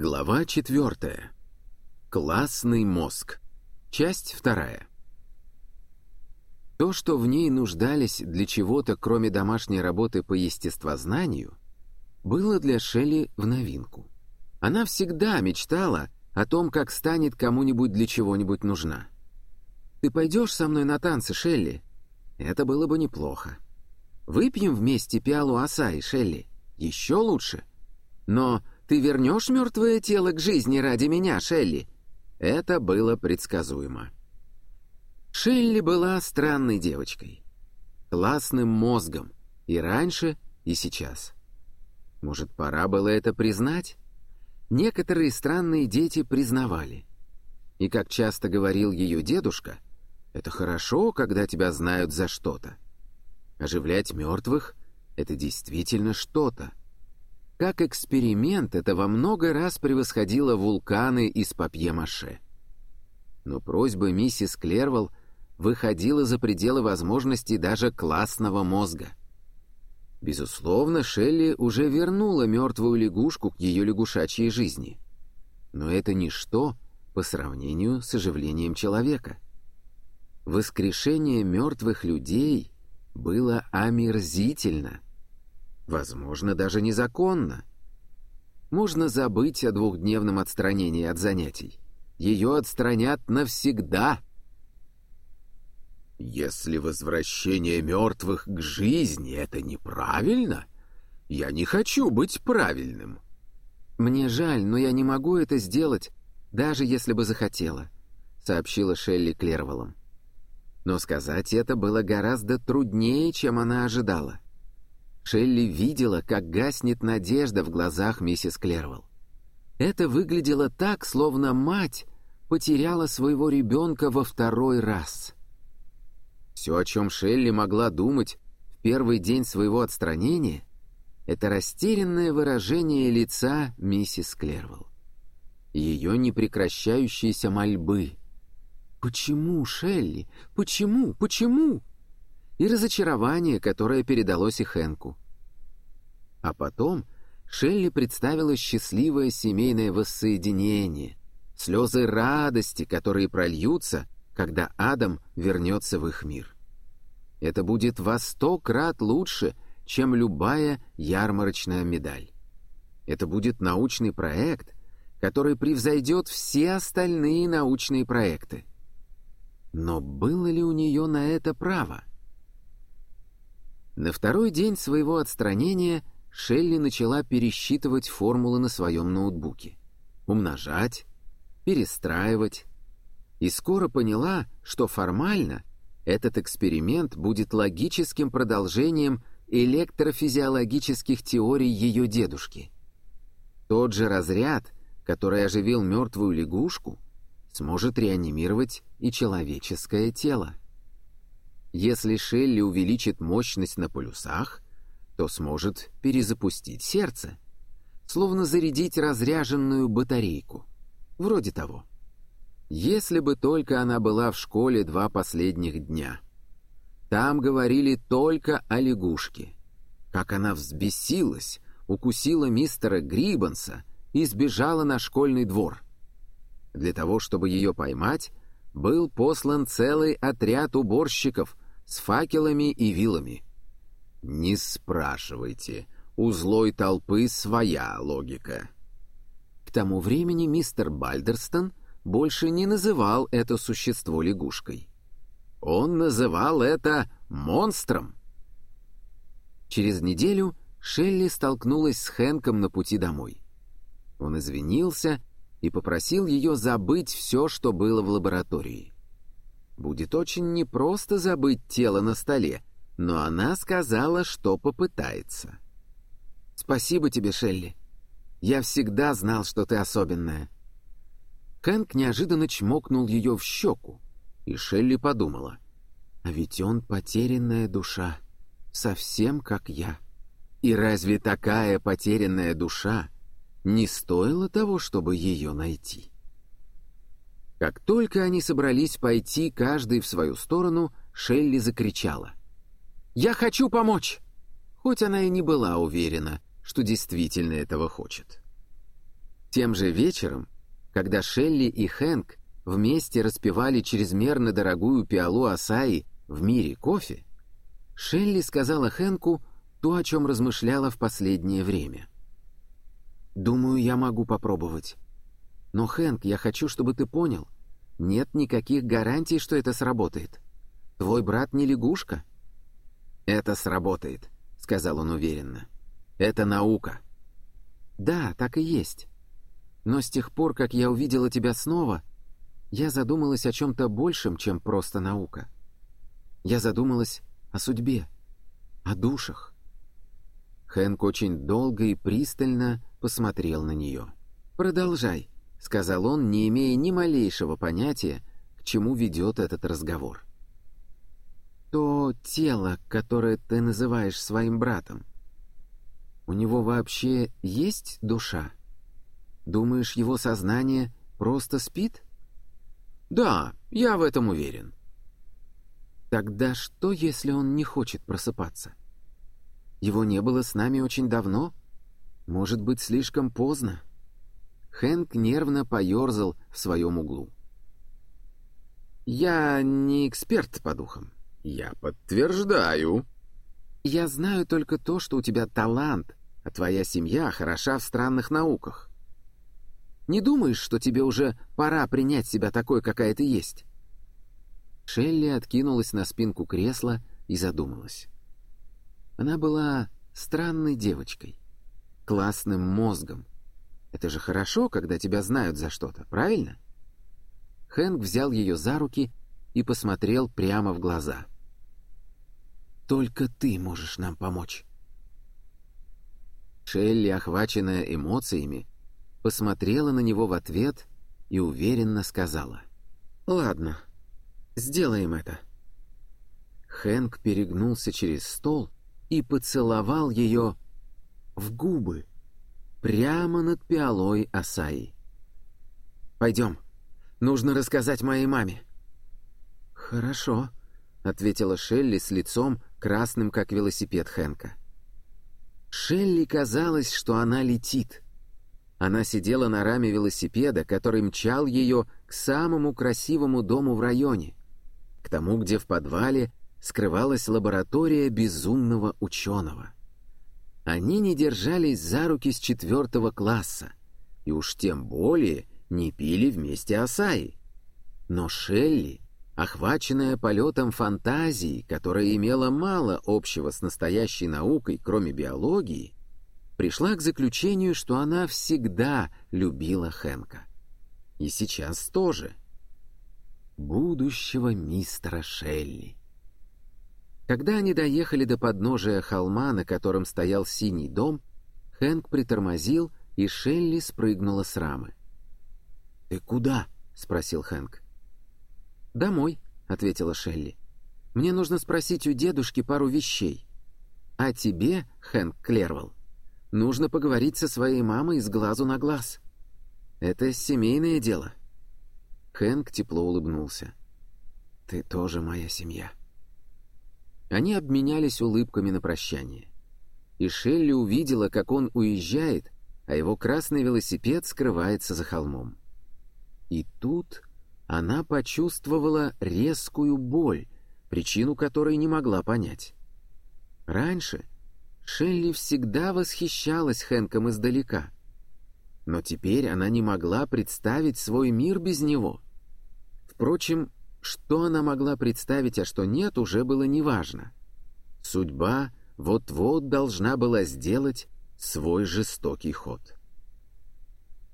Глава четвертая. Классный мозг. Часть вторая. То, что в ней нуждались для чего-то, кроме домашней работы по естествознанию, было для Шелли в новинку. Она всегда мечтала о том, как станет кому-нибудь для чего-нибудь нужна. «Ты пойдешь со мной на танцы, Шелли?» Это было бы неплохо. «Выпьем вместе пиалу асаи, Шелли? Еще лучше?» Но ты вернешь мертвое тело к жизни ради меня, Шелли?» Это было предсказуемо. Шелли была странной девочкой. Классным мозгом. И раньше, и сейчас. Может, пора было это признать? Некоторые странные дети признавали. И, как часто говорил ее дедушка, это хорошо, когда тебя знают за что-то. Оживлять мертвых — это действительно что-то. Как эксперимент это во много раз превосходило вулканы из папье-маше. Но просьба миссис Клервелл выходила за пределы возможностей даже классного мозга. Безусловно, Шелли уже вернула мертвую лягушку к ее лягушачьей жизни. Но это ничто по сравнению с оживлением человека. Воскрешение мертвых людей было омерзительно — Возможно, даже незаконно. Можно забыть о двухдневном отстранении от занятий. Ее отстранят навсегда. Если возвращение мертвых к жизни — это неправильно, я не хочу быть правильным. Мне жаль, но я не могу это сделать, даже если бы захотела, сообщила Шелли Клервеллом. Но сказать это было гораздо труднее, чем она ожидала. Шелли видела, как гаснет надежда в глазах миссис Клервелл. Это выглядело так, словно мать потеряла своего ребенка во второй раз. Все, о чем Шелли могла думать в первый день своего отстранения, это растерянное выражение лица миссис Клервелл. Ее непрекращающиеся мольбы. «Почему, Шелли? Почему? Почему?» И разочарование, которое передалось и Хэнку. А потом Шелли представила счастливое семейное воссоединение, слезы радости, которые прольются, когда Адам вернется в их мир. Это будет во сто крат лучше, чем любая ярмарочная медаль. Это будет научный проект, который превзойдет все остальные научные проекты. Но было ли у нее на это право? На второй день своего отстранения Шелли начала пересчитывать формулы на своем ноутбуке. Умножать, перестраивать. И скоро поняла, что формально этот эксперимент будет логическим продолжением электрофизиологических теорий ее дедушки. Тот же разряд, который оживил мертвую лягушку, сможет реанимировать и человеческое тело. Если Шелли увеличит мощность на полюсах, то сможет перезапустить сердце, словно зарядить разряженную батарейку. Вроде того. Если бы только она была в школе два последних дня. Там говорили только о лягушке. Как она взбесилась, укусила мистера Грибанса и сбежала на школьный двор. Для того, чтобы ее поймать, был послан целый отряд уборщиков с факелами и вилами. Не спрашивайте, у злой толпы своя логика. К тому времени мистер Бальдерстон больше не называл это существо лягушкой. Он называл это монстром. Через неделю Шелли столкнулась с Хэнком на пути домой. Он извинился и попросил ее забыть все, что было в лаборатории. Будет очень непросто забыть тело на столе, но она сказала, что попытается. «Спасибо тебе, Шелли. Я всегда знал, что ты особенная». Кэнк неожиданно чмокнул ее в щеку, и Шелли подумала, «А ведь он потерянная душа, совсем как я. И разве такая потерянная душа не стоила того, чтобы ее найти?» Как только они собрались пойти каждый в свою сторону, Шелли закричала. «Я хочу помочь!» Хоть она и не была уверена, что действительно этого хочет. Тем же вечером, когда Шелли и Хэнк вместе распивали чрезмерно дорогую пиалу асаи в мире кофе, Шелли сказала Хэнку то, о чем размышляла в последнее время. «Думаю, я могу попробовать. Но, Хэнк, я хочу, чтобы ты понял, нет никаких гарантий, что это сработает. Твой брат не лягушка». «Это сработает», — сказал он уверенно. «Это наука». «Да, так и есть. Но с тех пор, как я увидела тебя снова, я задумалась о чем-то большем, чем просто наука. Я задумалась о судьбе, о душах. Хэнк очень долго и пристально посмотрел на нее. «Продолжай», — сказал он, не имея ни малейшего понятия, к чему ведет этот разговор. «То тело, которое ты называешь своим братом, у него вообще есть душа? Думаешь, его сознание просто спит?» «Да, я в этом уверен», Тогда что, если он не хочет просыпаться? Его не было с нами очень давно? Может быть, слишком поздно? Хэнк нервно поерзал в своем углу. «Я не эксперт по духам». «Я подтверждаю». «Я знаю только то, что у тебя талант, а твоя семья хороша в странных науках. Не думаешь, что тебе уже пора принять себя такой, какая ты есть?» Шелли откинулась на спинку кресла и задумалась. Она была странной девочкой, классным мозгом. Это же хорошо, когда тебя знают за что-то, правильно? Хэнк взял ее за руки и посмотрел прямо в глаза. «Только ты можешь нам помочь». Шелли, охваченная эмоциями, посмотрела на него в ответ и уверенно сказала. «Ладно, Сделаем это». Хэнк перегнулся через стол и поцеловал ее в губы, прямо над пиалой Асаи. «Пойдем, нужно рассказать моей маме». «Хорошо», — ответила Шелли с лицом, красным, как велосипед Хэнка. Шелли казалось, что она летит. Она сидела на раме велосипеда, который мчал ее к самому красивому дому в районе к тому, где в подвале скрывалась лаборатория безумного ученого. Они не держались за руки с четвертого класса, и уж тем более не пили вместе асаи. Но Шелли, охваченная полетом фантазии, которая имела мало общего с настоящей наукой, кроме биологии, пришла к заключению, что она всегда любила Хэнка. И сейчас тоже — будущего мистера Шелли. Когда они доехали до подножия холма, на котором стоял синий дом, Хэнк притормозил, и Шелли спрыгнула с рамы. «Ты куда?» — спросил Хэнк. «Домой», — ответила Шелли. «Мне нужно спросить у дедушки пару вещей. А тебе, Хэнк Клервелл, нужно поговорить со своей мамой с глазу на глаз. Это семейное дело». Хэнк тепло улыбнулся. «Ты тоже моя семья». Они обменялись улыбками на прощание. И Шелли увидела, как он уезжает, а его красный велосипед скрывается за холмом. И тут она почувствовала резкую боль, причину которой не могла понять. Раньше Шелли всегда восхищалась Хэнком издалека, но теперь она не могла представить свой мир без него — Впрочем, что она могла представить, а что нет, уже было неважно. Судьба вот-вот должна была сделать свой жестокий ход.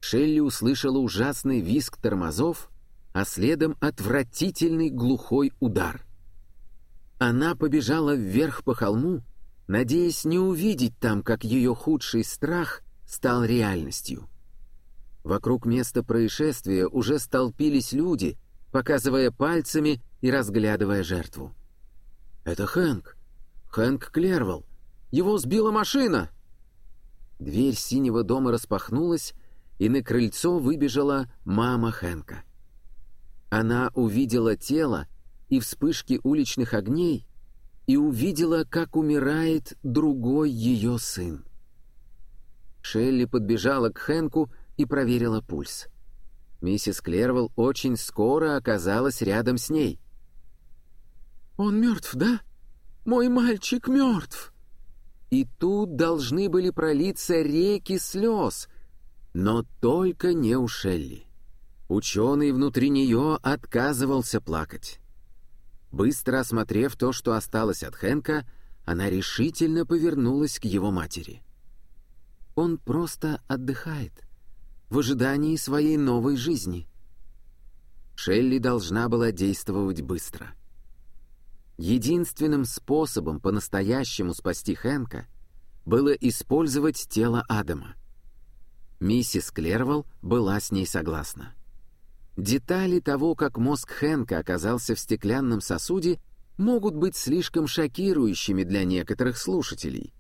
Шелли услышала ужасный визг тормозов, а следом отвратительный глухой удар. Она побежала вверх по холму, надеясь не увидеть там, как ее худший страх стал реальностью. Вокруг места происшествия уже столпились люди, показывая пальцами и разглядывая жертву. «Это Хэнк! Хэнк Клервелл! Его сбила машина!» Дверь синего дома распахнулась, и на крыльцо выбежала мама Хэнка. Она увидела тело и вспышки уличных огней, и увидела, как умирает другой ее сын. Шелли подбежала к Хэнку и проверила пульс. Миссис Клервелл очень скоро оказалась рядом с ней. «Он мертв, да? Мой мальчик мертв!» И тут должны были пролиться реки слез, но только не у Шелли. Ученый внутри нее отказывался плакать. Быстро осмотрев то, что осталось от Хэнка, она решительно повернулась к его матери. «Он просто отдыхает, в ожидании своей новой жизни». Шелли должна была действовать быстро. Единственным способом по-настоящему спасти Хэнка было использовать тело Адама. Миссис Клервелл была с ней согласна. Детали того, как мозг Хэнка оказался в стеклянном сосуде, могут быть слишком шокирующими для некоторых слушателей.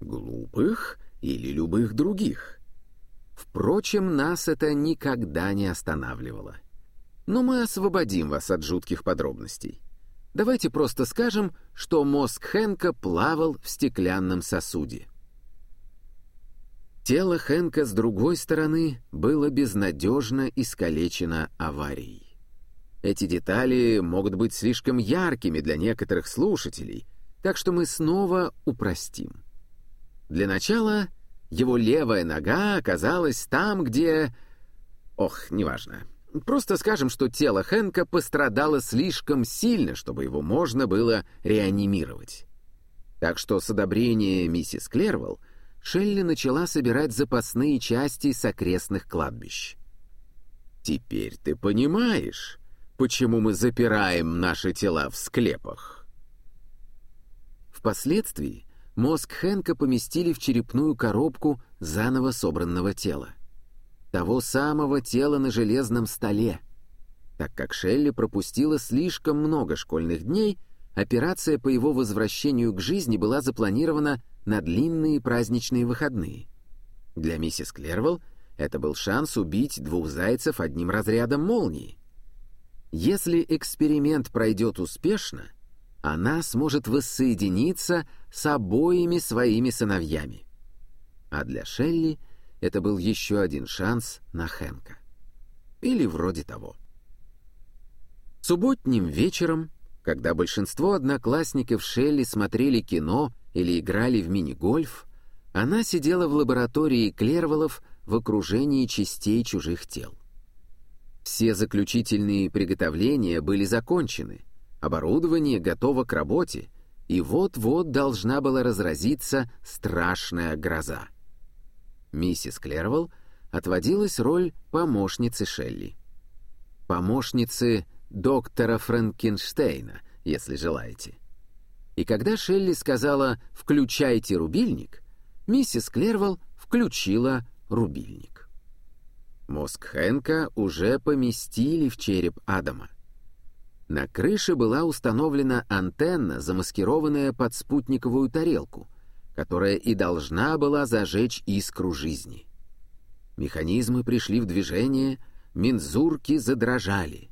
Глупых или любых других. Впрочем, нас это никогда не останавливало. Но мы освободим вас от жутких подробностей. Давайте просто скажем, что мозг Хэнка плавал в стеклянном сосуде. Тело Хэнка с другой стороны было безнадежно искалечено аварией. Эти детали могут быть слишком яркими для некоторых слушателей, так что мы снова упростим. Для начала его левая нога оказалась там, где... Ох, неважно. Просто скажем, что тело Хэнка пострадало слишком сильно, чтобы его можно было реанимировать. Так что с одобрения миссис Клервелл Шелли начала собирать запасные части с окрестных кладбищ. «Теперь ты понимаешь, почему мы запираем наши тела в склепах?» Впоследствии мозг Хэнка поместили в черепную коробку заново собранного тела. Того самого тела на железном столе. Так как Шелли пропустила слишком много школьных дней, операция по его возвращению к жизни была запланирована на длинные праздничные выходные. Для миссис Клервелл это был шанс убить двух зайцев одним разрядом молнии. Если эксперимент пройдет успешно, она сможет воссоединиться с обоими своими сыновьями. А для Шелли это был еще один шанс на Хэнка. Или вроде того. Субботним вечером, когда большинство одноклассников Шелли смотрели кино или играли в мини-гольф, она сидела в лаборатории Клервелов в окружении частей чужих тел. Все заключительные приготовления были закончены, оборудование готово к работе, и вот-вот должна была разразиться страшная гроза. Миссис Клервелл отводилась роль помощницы Шелли. Помощницы доктора Франкенштейна, если желаете. И когда Шелли сказала «включайте рубильник», миссис Клервелл включила рубильник. Мозг Хэнка уже поместили в череп Адама. На крыше была установлена антенна, замаскированная под спутниковую тарелку, которая и должна была зажечь искру жизни. Механизмы пришли в движение, мензурки задрожали.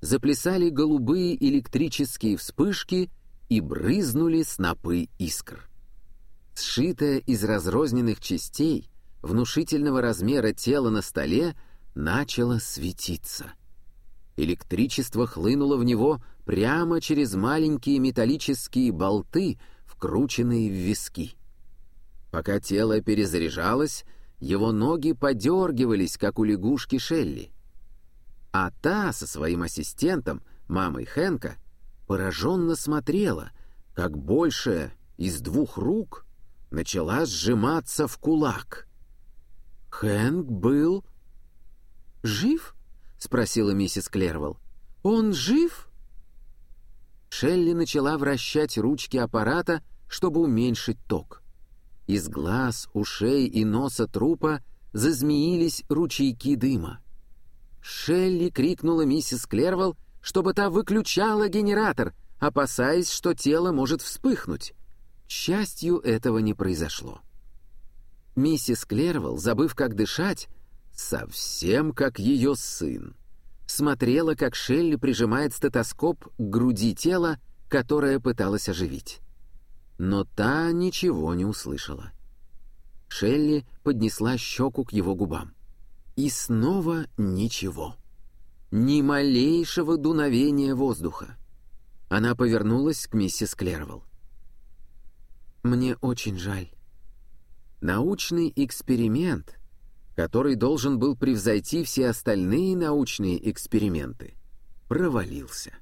Заплясали голубые электрические вспышки — и брызнули снопы искр. Сшитое из разрозненных частей, внушительного размера тело на столе начало светиться. Электричество хлынуло в него прямо через маленькие металлические болты, вкрученные в виски. Пока тело перезаряжалось, его ноги подергивались, как у лягушки Шелли. А та со своим ассистентом, мамой Хэнка, пораженно смотрела, как большая из двух рук начала сжиматься в кулак. Хэнк был... «Жив?» — спросила миссис Клервелл. «Он жив?» Шелли начала вращать ручки аппарата, чтобы уменьшить ток. Из глаз, ушей и носа трупа зазмеились ручейки дыма. Шелли крикнула миссис Клервелл, чтобы та выключала генератор, опасаясь, что тело может вспыхнуть. К счастью, этого не произошло. Миссис Клервелл, забыв, как дышать, совсем как ее сын, смотрела, как Шелли прижимает стетоскоп к груди тела, которое пыталась оживить. Но та ничего не услышала. Шелли поднесла щеку к его губам. И снова ничего. Ни малейшего дуновения воздуха. Она повернулась к миссис Клервелл. «Мне очень жаль». Научный эксперимент, который должен был превзойти все остальные научные эксперименты, провалился.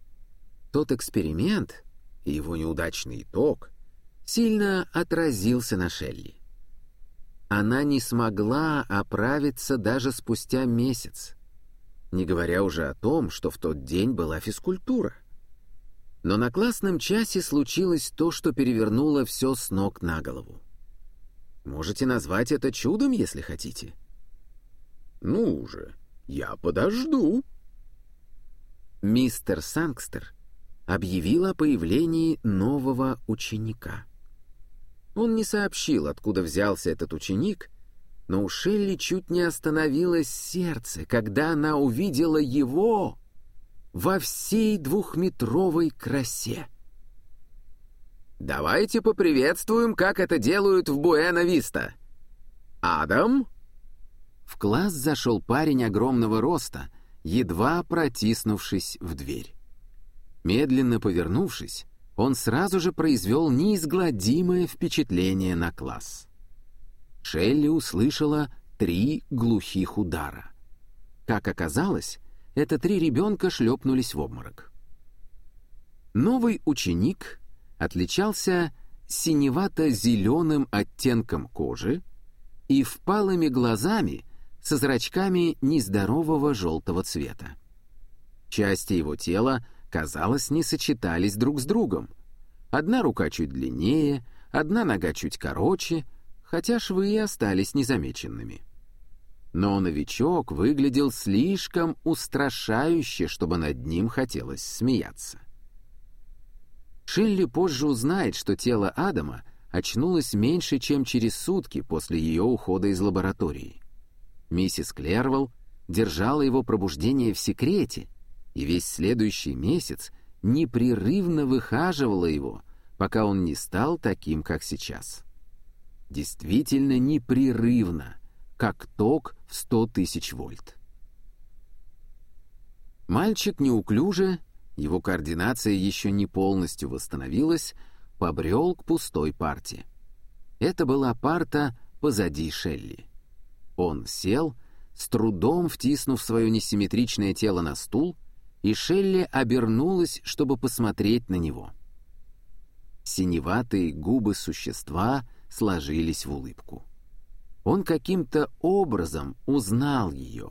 Тот эксперимент и его неудачный итог сильно отразился на Шелли. Она не смогла оправиться даже спустя месяц, не говоря уже о том, что в тот день была физкультура. Но на классном часе случилось то, что перевернуло все с ног на голову. Можете назвать это чудом, если хотите. «Ну уже, я подожду». Мистер Сангстер объявил о появлении нового ученика. Он не сообщил, откуда взялся этот ученик, но у Шелли чуть не остановилось сердце, когда она увидела его во всей двухметровой красе. «Давайте поприветствуем, как это делают в Буэна-Виста. Адам?» В класс зашел парень огромного роста, едва протиснувшись в дверь. Медленно повернувшись, он сразу же произвел неизгладимое впечатление на класс. Шелли услышала три глухих удара. Как оказалось, это три ребенка шлепнулись в обморок. Новый ученик отличался синевато-зеленым оттенком кожи и впалыми глазами со зрачками нездорового желтого цвета. Части его тела — казалось, не сочетались друг с другом. Одна рука чуть длиннее, одна нога чуть короче, хотя швы и остались незамеченными. Но новичок выглядел слишком устрашающе, чтобы над ним хотелось смеяться. Шелли позже узнает, что тело Адама очнулось меньше, чем через сутки после ее ухода из лаборатории. Миссис Клервелл держала его пробуждение в секрете — и весь следующий месяц непрерывно выхаживала его, пока он не стал таким, как сейчас. Действительно непрерывно, как ток в 100 тысяч вольт. Мальчик неуклюже, его координация еще не полностью восстановилась, побрел к пустой парте. Это была парта позади Шелли. Он сел, с трудом втиснув свое несимметричное тело на стул, и Шелли обернулась, чтобы посмотреть на него. Синеватые губы существа сложились в улыбку. Он каким-то образом узнал ее.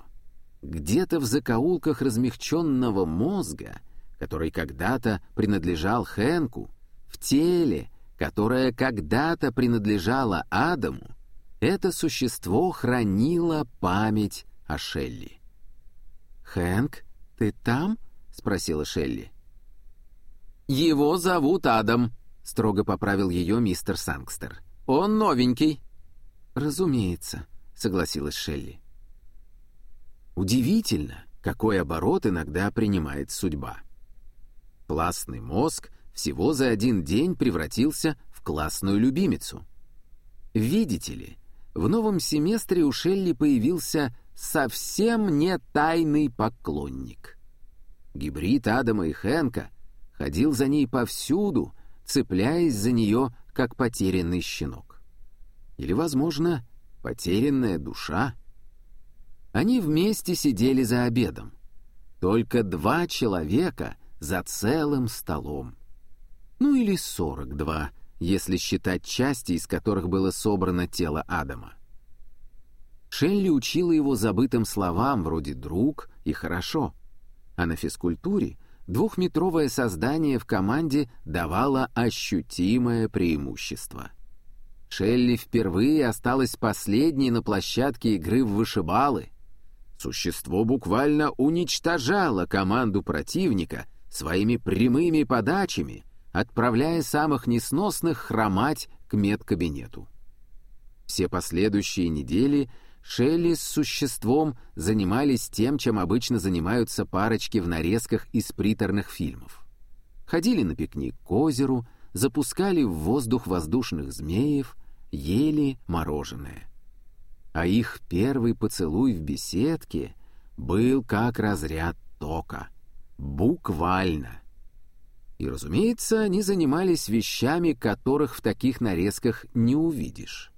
Где-то в закоулках размягченного мозга, который когда-то принадлежал Хэнку, в теле, которое когда-то принадлежало Адаму, это существо хранило память о Шелли. Хэнк «Ты там?» — спросила Шелли. «Его зовут Адам», — строго поправил ее мистер Сангстер. «Он новенький». «Разумеется», — согласилась Шелли. Удивительно, какой оборот иногда принимает судьба. Классный мозг всего за один день превратился в классную любимицу. Видите ли, в новом семестре у Шелли появился совсем не тайный поклонник. Гибрид Адама и Хэнка ходил за ней повсюду, цепляясь за нее, как потерянный щенок. Или, возможно, потерянная душа. Они вместе сидели за обедом. Только два человека за целым столом. Ну или сорок два, если считать части, из которых было собрано тело Адама. Шелли учила его забытым словам вроде «друг» и «хорошо». А на физкультуре двухметровое создание в команде давало ощутимое преимущество. Шелли впервые осталась последней на площадке игры в вышибалы. Существо буквально уничтожало команду противника своими прямыми подачами, отправляя самых несносных хромать к медкабинету. Все последующие недели — Шелли с существом занимались тем, чем обычно занимаются парочки в нарезках из приторных фильмов. Ходили на пикник к озеру, запускали в воздух воздушных змеев, ели мороженое. а их первый поцелуй в беседке был как разряд тока. Буквально. И, разумеется, они занимались вещами, которых в таких нарезках не увидишь.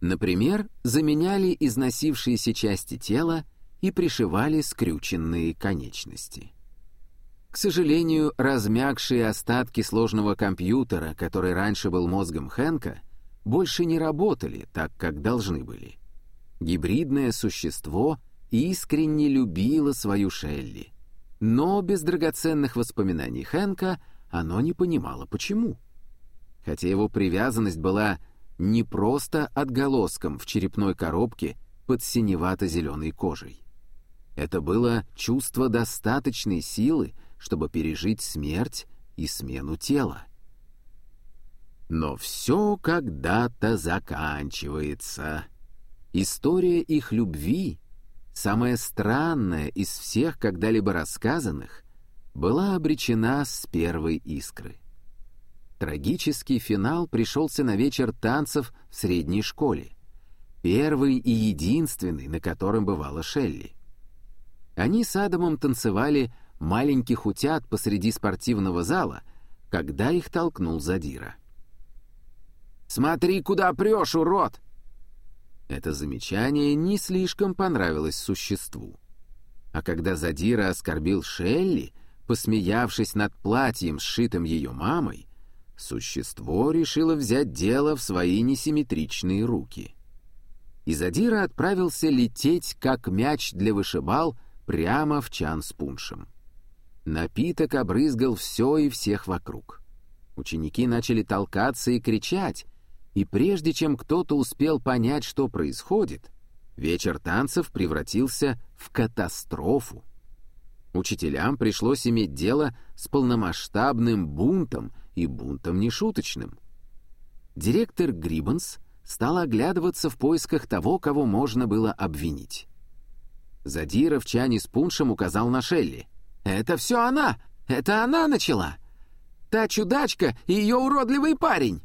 Например, заменяли износившиеся части тела и пришивали скрюченные конечности. К сожалению, размягшие остатки сложного компьютера, который раньше был мозгом Хэнка, больше не работали так, как должны были. Гибридное существо искренне любило свою Шелли, но без драгоценных воспоминаний Хэнка оно не понимало, почему. Хотя его привязанность была не просто отголоском в черепной коробке под синевато-зеленой кожей. Это было чувство достаточной силы, чтобы пережить смерть и смену тела. Но все когда-то заканчивается. История их любви, самая странная из всех когда-либо рассказанных, была обречена с первой искры. Трагический финал пришелся на вечер танцев в средней школе. Первый и единственный, на котором бывала Шелли. Они с Адамом танцевали маленьких утят посреди спортивного зала, когда их толкнул Задира. «Смотри, куда прешь, урод!» Это замечание не слишком понравилось существу. А когда Задира оскорбил Шелли, посмеявшись над платьем, сшитым ее мамой, существо решило взять дело в свои несимметричные руки. И Задира отправился лететь, как мяч для вышибал, прямо в чан с пуншем. Напиток обрызгал все и всех вокруг. Ученики начали толкаться и кричать, и прежде чем кто-то успел понять, что происходит, вечер танцев превратился в катастрофу. Учителям пришлось иметь дело с полномасштабным бунтом и бунтом нешуточным. Директор Гриббенс стал оглядываться в поисках того, кого можно было обвинить. Задира в чане с пуншем указал на Шелли — «Это все она! Это она начала! Та чудачка и ее уродливый парень!»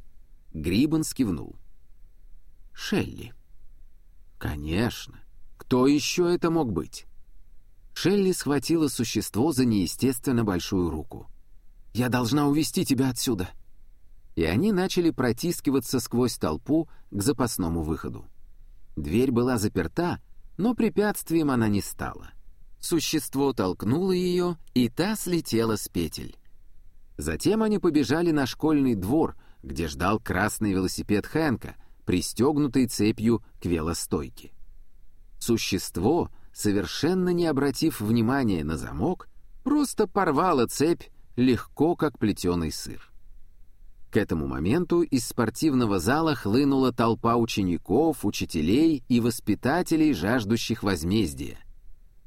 Грибан скивнул. «Шелли». «Конечно. Кто еще это мог быть?» Шелли схватила существо за неестественно большую руку. «Я должна увести тебя отсюда!» И они начали протискиваться сквозь толпу к запасному выходу. Дверь была заперта, но препятствием она не стала. Существо толкнуло ее, и та слетела с петель. Затем они побежали на школьный двор, где ждал красный велосипед Хэнка, пристегнутый цепью к велостойке. Существо, совершенно не обратив внимания на замок, просто порвало цепь легко, как плетеный сыр. К этому моменту из спортивного зала хлынула толпа учеников, учителей и воспитателей, жаждущих возмездия.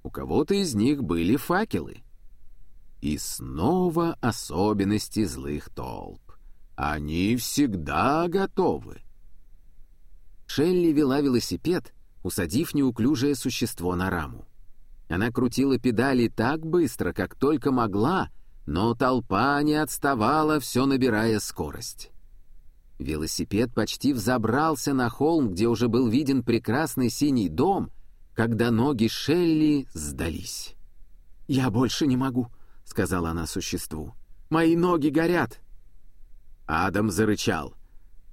У кого-то из них были факелы. И снова особенности злых толп. Они всегда готовы. Шелли вела велосипед, усадив неуклюжее существо на раму. Она крутила педали так быстро, как только могла, но толпа не отставала, все набирая скорость. Велосипед почти взобрался на холм, где уже был виден прекрасный синий дом, когда ноги Шелли сдались. «Я больше не могу», — сказала она существу. «Мои ноги горят». Адам зарычал.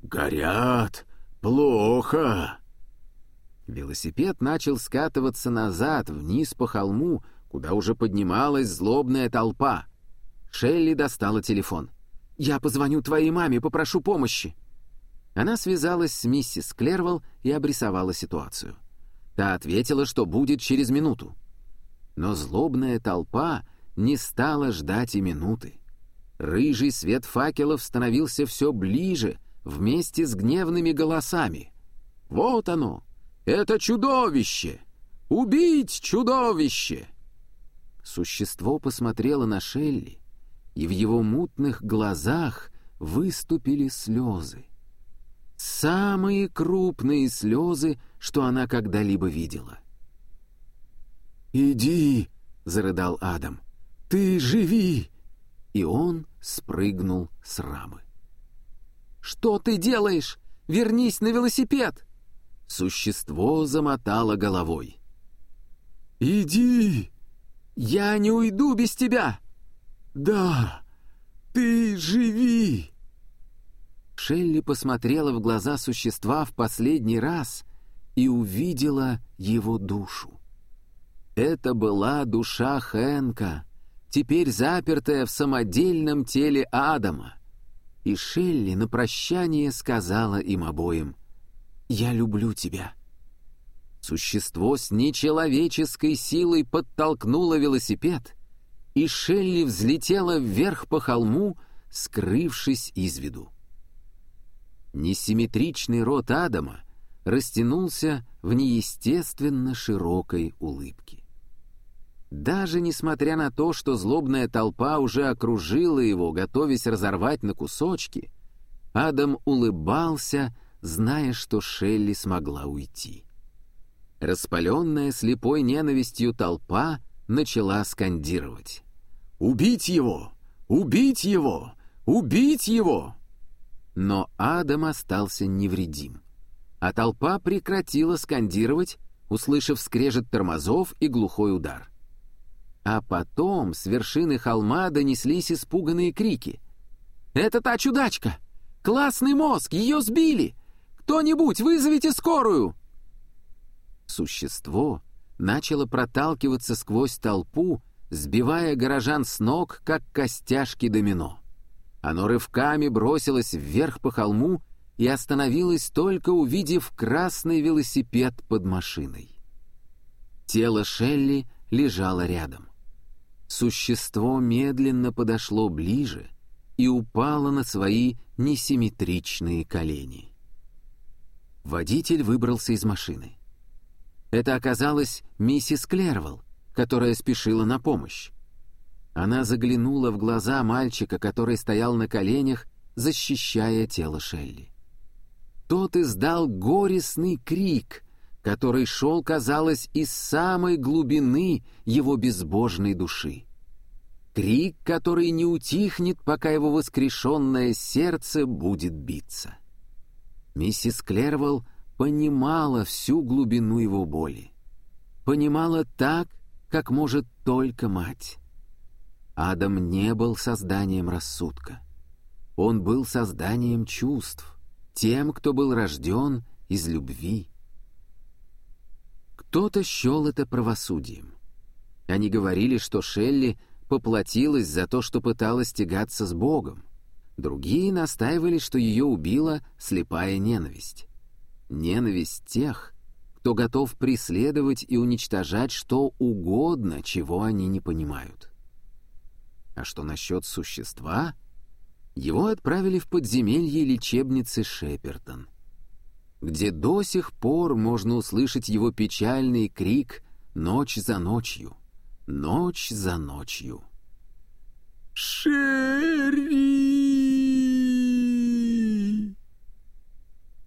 «Горят? Плохо!» Велосипед начал скатываться назад, вниз по холму, куда уже поднималась злобная толпа. Шелли достала телефон. «Я позвоню твоей маме, попрошу помощи». Она связалась с миссис Клервелл и обрисовала ситуацию. Та ответила, что будет через минуту. Но злобная толпа не стала ждать и минуты. Рыжий свет факелов становился все ближе, вместе с гневными голосами. «Вот оно! Это чудовище! Убить чудовище!» Существо посмотрело на Шелли, и в его мутных глазах выступили слезы. Самые крупные слезы, что она когда-либо видела. «Иди!» — зарыдал Адам. «Ты живи!» И он спрыгнул с рамы. «Что ты делаешь? Вернись на велосипед!» Существо замотало головой. «Иди!» «Я не уйду без тебя!» «Да, ты живи!» Шелли посмотрела в глаза существа в последний раз и увидела его душу. Это была душа Хэнка, теперь запертая в самодельном теле Адама. И Шелли на прощание сказала им обоим «Я люблю тебя». Существо с нечеловеческой силой подтолкнуло велосипед, и Шелли взлетела вверх по холму, скрывшись из виду. Несимметричный рот Адама растянулся в неестественно широкой улыбке. Даже несмотря на то, что злобная толпа уже окружила его, готовясь разорвать на кусочки, Адам улыбался, зная, что Шелли смогла уйти. Распаленная слепой ненавистью толпа начала скандировать. «Убить его! Убить его! Убить его!» Но Адам остался невредим. А толпа прекратила скандировать, услышав скрежет тормозов и глухой удар. А потом с вершины холма донеслись испуганные крики. «Это та чудачка! Классный мозг! Ее сбили! Кто-нибудь вызовите скорую!» Существо начало проталкиваться сквозь толпу, сбивая горожан с ног, как костяшки домино. Оно рывками бросилось вверх по холму и остановилось только увидев красный велосипед под машиной. Тело Шелли лежало рядом. Существо медленно подошло ближе и упало на свои несимметричные колени. Водитель выбрался из машины. Это оказалась миссис Клервелл, которая спешила на помощь. Она заглянула в глаза мальчика, который стоял на коленях, защищая тело Шелли. Тот издал горестный крик, который шел, казалось, из самой глубины его безбожной души. Крик, который не утихнет, пока его воскрешенное сердце будет биться. Миссис Клервелл понимала всю глубину его боли. Понимала так, как может только мать. Адам не был созданием рассудка. Он был созданием чувств, тем, кто был рожден из любви. Кто-то счел это правосудием. Они говорили, что Шелли поплатилась за то, что пыталась тягаться с Богом. Другие настаивали, что ее убила слепая ненависть. Ненависть тех, кто готов преследовать и уничтожать что угодно, чего они не понимают. А что насчет существа? Его отправили в подземелье лечебницы Шепертон, где до сих пор можно услышать его печальный крик «Ночь за ночью! Ночь за ночью!» «Шелли!»